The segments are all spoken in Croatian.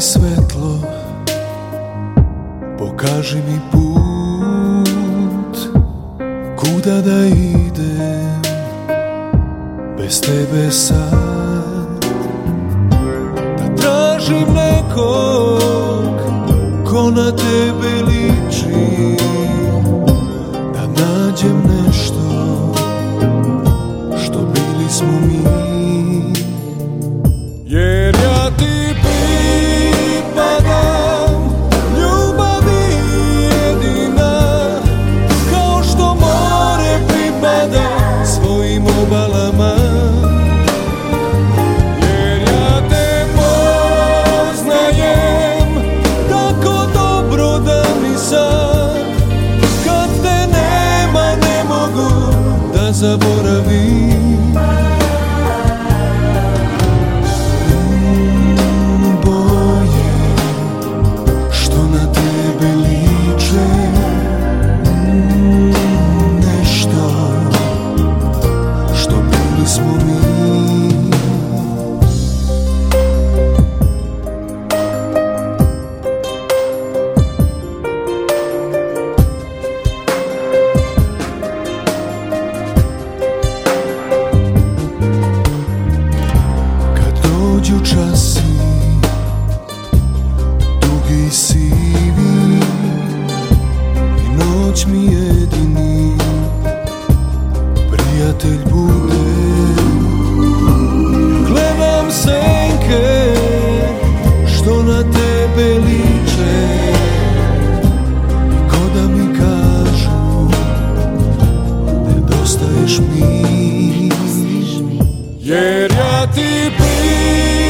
svetlo. Pokaži mi put. Kuda da idem? Bez tebe sad. Da tražim nekog Ko na tebe liči sad Kad te nema ne mogu da zaboravim. Boje što na tebe što smo mi dođu časi Dugi sivi I noć mi jedini Prijatelj bude. Gledam senke Što na tebe liče. Ko da mi kažu Nedostaješ mi. Jer ja ti pripadam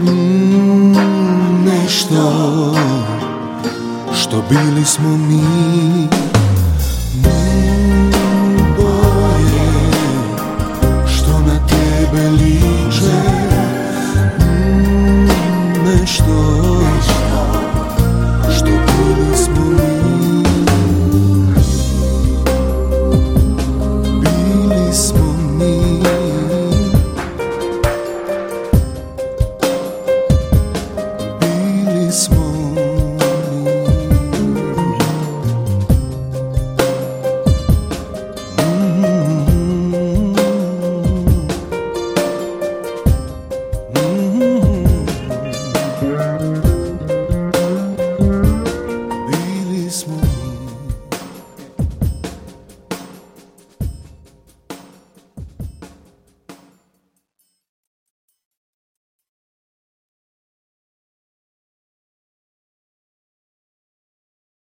mm, nešto što bili smo mi small.